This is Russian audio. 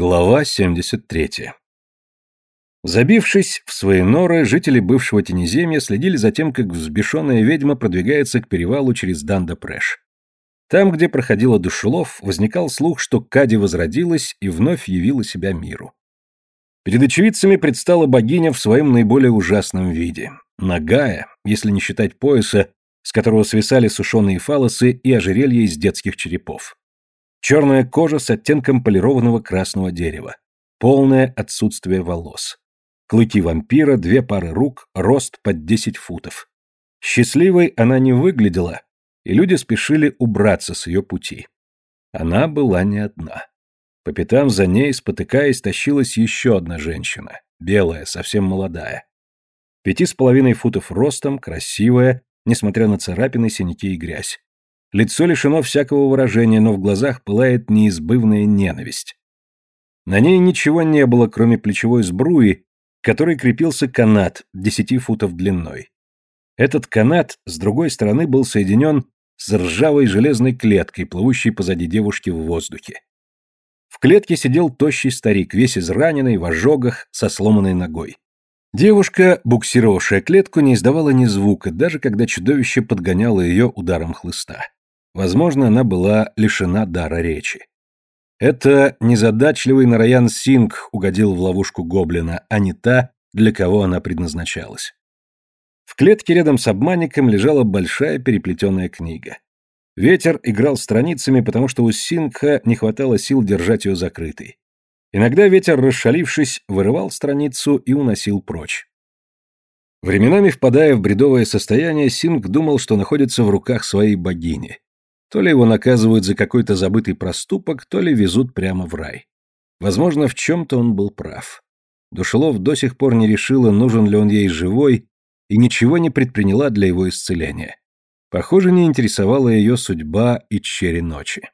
Глава 73. Забившись в свои норы, жители бывшего Тенеземья следили за тем, как взбешенная ведьма продвигается к перевалу через Данда-Прэш. Там, где проходила душелов, возникал слух, что Кади возродилась и вновь явила себя миру. Перед очевидцами предстала богиня в своем наиболее ужасном виде. Нагая, если не считать пояса, с которого свисали сушеные фалосы и ожерелья из детских черепов. Черная кожа с оттенком полированного красного дерева. Полное отсутствие волос. Клыки вампира, две пары рук, рост под 10 футов. Счастливой она не выглядела, и люди спешили убраться с ее пути. Она была не одна. По пятам за ней, спотыкаясь, тащилась еще одна женщина, белая, совсем молодая. Пяти с половиной футов ростом, красивая, несмотря на царапины, синяки и грязь. Лицо лишено всякого выражения, но в глазах пылает неизбывная ненависть. На ней ничего не было, кроме плечевой сбруи, к которой крепился канат, десяти футов длиной. Этот канат с другой стороны был соединен с ржавой железной клеткой, плывущей позади девушки в воздухе. В клетке сидел тощий старик, весь израненный, в ожогах, со сломанной ногой. Девушка, буксировавшая клетку, не издавала ни звука, даже когда чудовище подгоняло ее ударом хлыста. Возможно, она была лишена дара речи. Это незадачливый Нараян Синг угодил в ловушку гоблина, а не та, для кого она предназначалась. В клетке рядом с обманником лежала большая переплетенная книга. Ветер играл страницами, потому что у Сингха не хватало сил держать ее закрытой. Иногда ветер, расшалившись, вырывал страницу и уносил прочь. Временами, впадая в бредовое состояние, Синг думал, что находится в руках своей богини, то ли его наказывают за какой-то забытый проступок, то ли везут прямо в рай. Возможно, в чем-то он был прав. Душелов до сих пор не решила, нужен ли он ей живой, и ничего не предприняла для его исцеления. Похоже, не интересовала ее судьба и черри ночи.